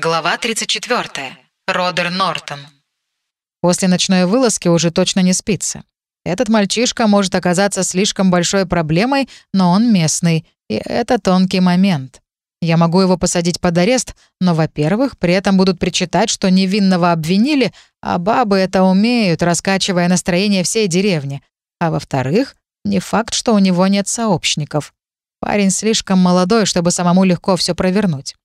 Глава 34. Родер Нортон. После ночной вылазки уже точно не спится. Этот мальчишка может оказаться слишком большой проблемой, но он местный, и это тонкий момент. Я могу его посадить под арест, но, во-первых, при этом будут причитать, что невинного обвинили, а бабы это умеют, раскачивая настроение всей деревни. А во-вторых, не факт, что у него нет сообщников. Парень слишком молодой, чтобы самому легко все провернуть.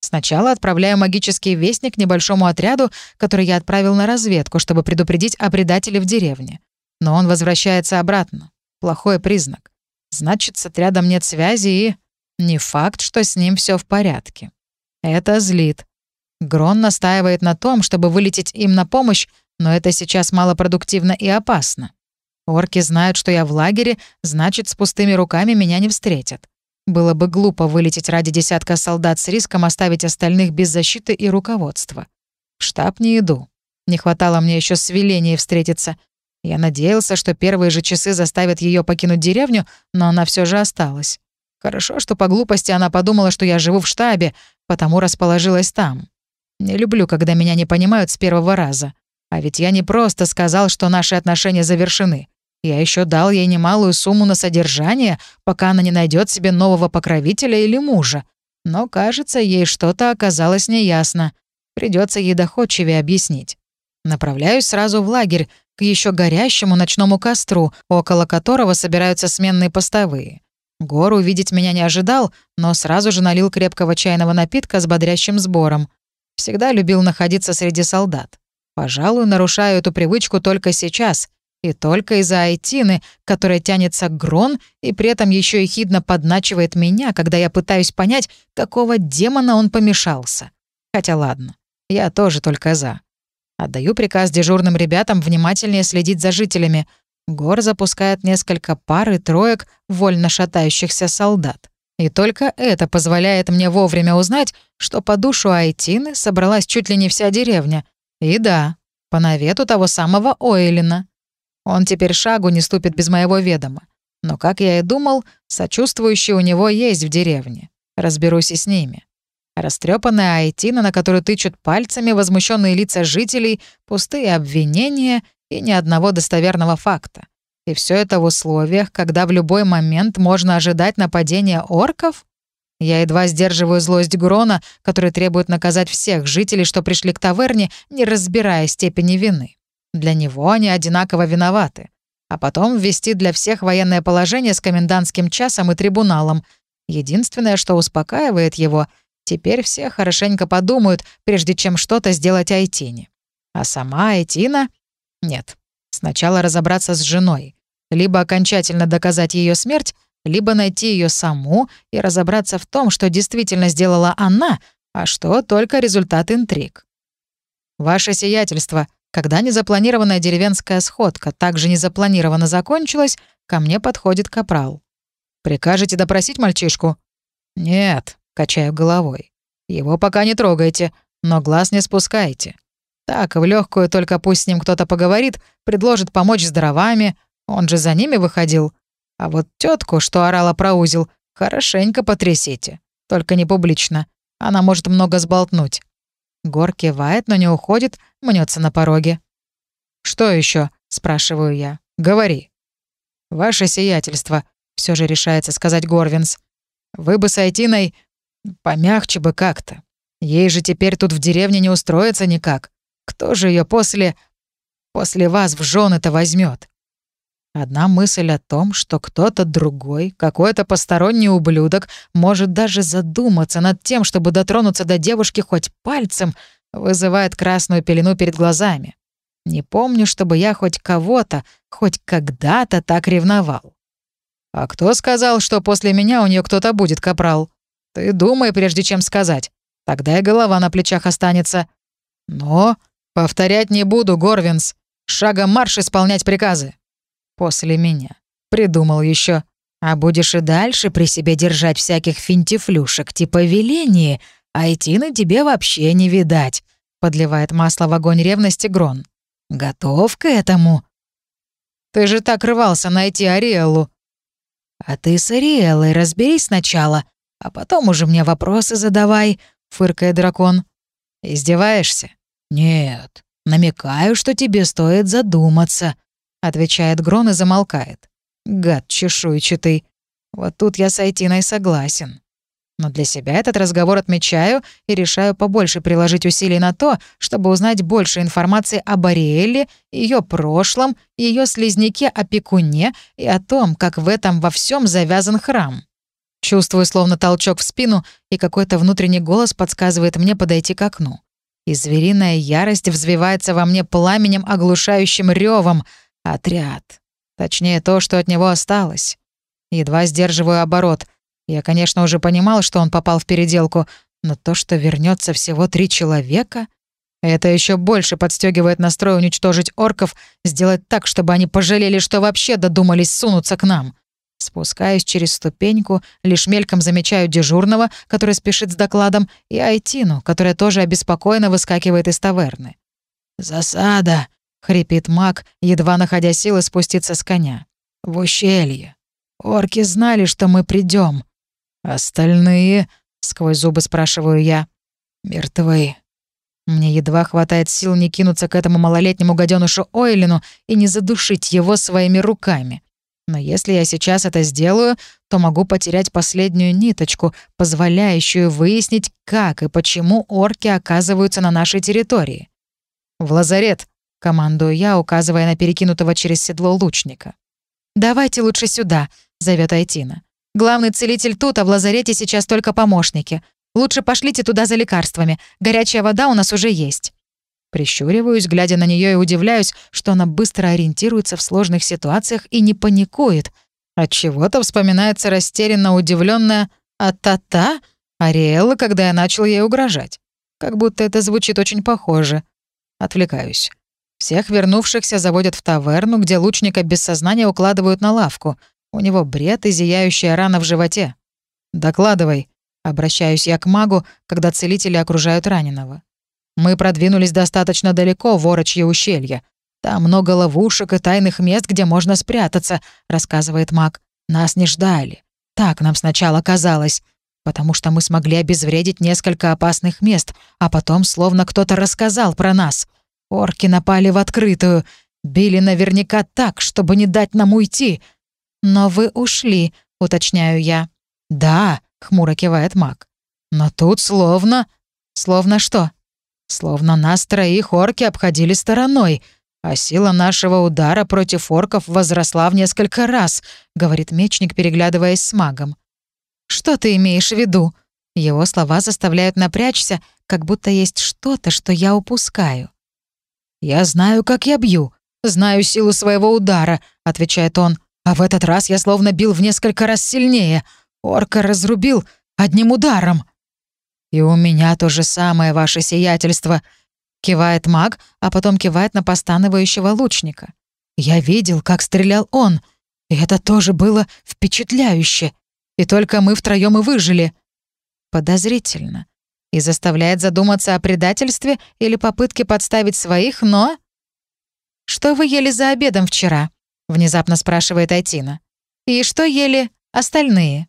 Сначала отправляю магический вестник небольшому отряду, который я отправил на разведку, чтобы предупредить о предателе в деревне. Но он возвращается обратно. Плохой признак. Значит, с отрядом нет связи и... Не факт, что с ним все в порядке. Это злит. Грон настаивает на том, чтобы вылететь им на помощь, но это сейчас малопродуктивно и опасно. Орки знают, что я в лагере, значит, с пустыми руками меня не встретят. Было бы глупо вылететь ради десятка солдат с риском оставить остальных без защиты и руководства. В штаб не иду. Не хватало мне еще с Веленией встретиться. Я надеялся, что первые же часы заставят ее покинуть деревню, но она все же осталась. Хорошо, что по глупости она подумала, что я живу в штабе, потому расположилась там. Не люблю, когда меня не понимают с первого раза. А ведь я не просто сказал, что наши отношения завершены. Я еще дал ей немалую сумму на содержание, пока она не найдет себе нового покровителя или мужа. Но, кажется, ей что-то оказалось неясно. Придется ей доходчивее объяснить. Направляюсь сразу в лагерь, к еще горящему ночному костру, около которого собираются сменные постовые. Гор увидеть меня не ожидал, но сразу же налил крепкого чайного напитка с бодрящим сбором. Всегда любил находиться среди солдат. Пожалуй, нарушаю эту привычку только сейчас, и только из-за Айтины, которая тянется к Грон и при этом еще и хидно подначивает меня, когда я пытаюсь понять, какого демона он помешался. Хотя ладно, я тоже только за. Отдаю приказ дежурным ребятам внимательнее следить за жителями. Гор запускает несколько пар и троек вольно шатающихся солдат. И только это позволяет мне вовремя узнать, что по душу Айтины собралась чуть ли не вся деревня. И да, по навету того самого Ойлина. Он теперь шагу не ступит без моего ведома. Но, как я и думал, сочувствующие у него есть в деревне. Разберусь и с ними. Растрепанная Айтина, на которую тычут пальцами возмущенные лица жителей, пустые обвинения и ни одного достоверного факта. И все это в условиях, когда в любой момент можно ожидать нападения орков? Я едва сдерживаю злость Грона, который требует наказать всех жителей, что пришли к таверне, не разбирая степени вины. Для него они одинаково виноваты. А потом ввести для всех военное положение с комендантским часом и трибуналом. Единственное, что успокаивает его, теперь все хорошенько подумают, прежде чем что-то сделать Айтине. А сама Айтина? Нет. Сначала разобраться с женой. Либо окончательно доказать ее смерть, либо найти ее саму и разобраться в том, что действительно сделала она, а что только результат интриг. «Ваше сиятельство», когда незапланированная деревенская сходка также незапланированно закончилась, ко мне подходит капрал. «Прикажете допросить мальчишку?» «Нет», — качаю головой. «Его пока не трогайте, но глаз не спускайте. Так, в легкую только пусть с ним кто-то поговорит, предложит помочь с дровами, он же за ними выходил. А вот тетку, что орала про узел, хорошенько потрясите. Только не публично. Она может много сболтнуть. Гор кивает, но не уходит, мнется на пороге. «Что еще? спрашиваю я. «Говори». «Ваше сиятельство», — все же решается сказать Горвинс. «Вы бы с Айтиной помягче бы как-то. Ей же теперь тут в деревне не устроиться никак. Кто же ее после... после вас в жены-то возьмет? Одна мысль о том, что кто-то другой, какой-то посторонний ублюдок, может даже задуматься над тем, чтобы дотронуться до девушки хоть пальцем, вызывает красную пелену перед глазами. Не помню, чтобы я хоть кого-то, хоть когда-то так ревновал. А кто сказал, что после меня у нее кто-то будет, капрал? Ты думай, прежде чем сказать. Тогда и голова на плечах останется. Но повторять не буду, Горвинс. Шагом марш исполнять приказы. После меня. Придумал еще. А будешь и дальше при себе держать всяких финтифлюшек типа веления, а идти на тебе вообще не видать», — подливает масло в огонь ревности Грон. «Готов к этому?» «Ты же так рвался найти Ариэлу». «А ты с Ариэлой разберись сначала, а потом уже мне вопросы задавай», — фыркает дракон. «Издеваешься?» «Нет, намекаю, что тебе стоит задуматься», — отвечает Грон и замолкает. «Гад чешуйчатый. Вот тут я с Айтиной согласен. Но для себя этот разговор отмечаю и решаю побольше приложить усилий на то, чтобы узнать больше информации об Ариэле, ее прошлом, ее слизняке-опекуне и о том, как в этом во всем завязан храм. Чувствую словно толчок в спину, и какой-то внутренний голос подсказывает мне подойти к окну. И звериная ярость взвивается во мне пламенем, оглушающим ревом. Отряд. Точнее, то, что от него осталось. Едва сдерживаю оборот. Я, конечно, уже понимал, что он попал в переделку, но то, что вернется всего три человека... Это еще больше подстегивает настрой уничтожить орков, сделать так, чтобы они пожалели, что вообще додумались сунуться к нам. Спускаюсь через ступеньку, лишь мельком замечаю дежурного, который спешит с докладом, и Айтину, которая тоже обеспокоенно выскакивает из таверны. «Засада!» — хрипит маг, едва находя силы спуститься с коня. «В ущелье. Орки знали, что мы придем. Остальные...» — сквозь зубы спрашиваю я. «Мертвы». Мне едва хватает сил не кинуться к этому малолетнему гаденушу Ойлину и не задушить его своими руками. Но если я сейчас это сделаю, то могу потерять последнюю ниточку, позволяющую выяснить, как и почему орки оказываются на нашей территории. «В лазарет!» — командую я, указывая на перекинутого через седло лучника. «Давайте лучше сюда», — зовет Айтина. «Главный целитель тут, а в лазарете сейчас только помощники. Лучше пошлите туда за лекарствами. Горячая вода у нас уже есть». Прищуриваюсь, глядя на нее и удивляюсь, что она быстро ориентируется в сложных ситуациях и не паникует. От чего-то вспоминается растерянно удивленная «А-та-та?» Ариэлла, когда я начал ей угрожать. Как будто это звучит очень похоже. Отвлекаюсь. Всех вернувшихся заводят в таверну, где лучника без сознания укладывают на лавку. У него бред и зияющая рана в животе. «Докладывай», — обращаюсь я к магу, когда целители окружают раненого. Мы продвинулись достаточно далеко в Орочье ущелье. Там много ловушек и тайных мест, где можно спрятаться», — рассказывает маг. «Нас не ждали. Так нам сначала казалось. Потому что мы смогли обезвредить несколько опасных мест, а потом словно кто-то рассказал про нас. Орки напали в открытую. Били наверняка так, чтобы не дать нам уйти. Но вы ушли, уточняю я. Да, хмуро кивает маг. Но тут словно... Словно что? Словно нас троих орки обходили стороной, а сила нашего удара против орков возросла в несколько раз, говорит мечник, переглядываясь с магом. Что ты имеешь в виду? Его слова заставляют напрячься, как будто есть что-то, что я упускаю. «Я знаю, как я бью, знаю силу своего удара», — отвечает он. «А в этот раз я словно бил в несколько раз сильнее. Орка разрубил одним ударом». «И у меня то же самое, ваше сиятельство», — кивает маг, а потом кивает на постанывающего лучника. «Я видел, как стрелял он, и это тоже было впечатляюще. И только мы втроем и выжили». Подозрительно. И заставляет задуматься о предательстве или попытке подставить своих, но... «Что вы ели за обедом вчера?» — внезапно спрашивает Айтина. «И что ели остальные?»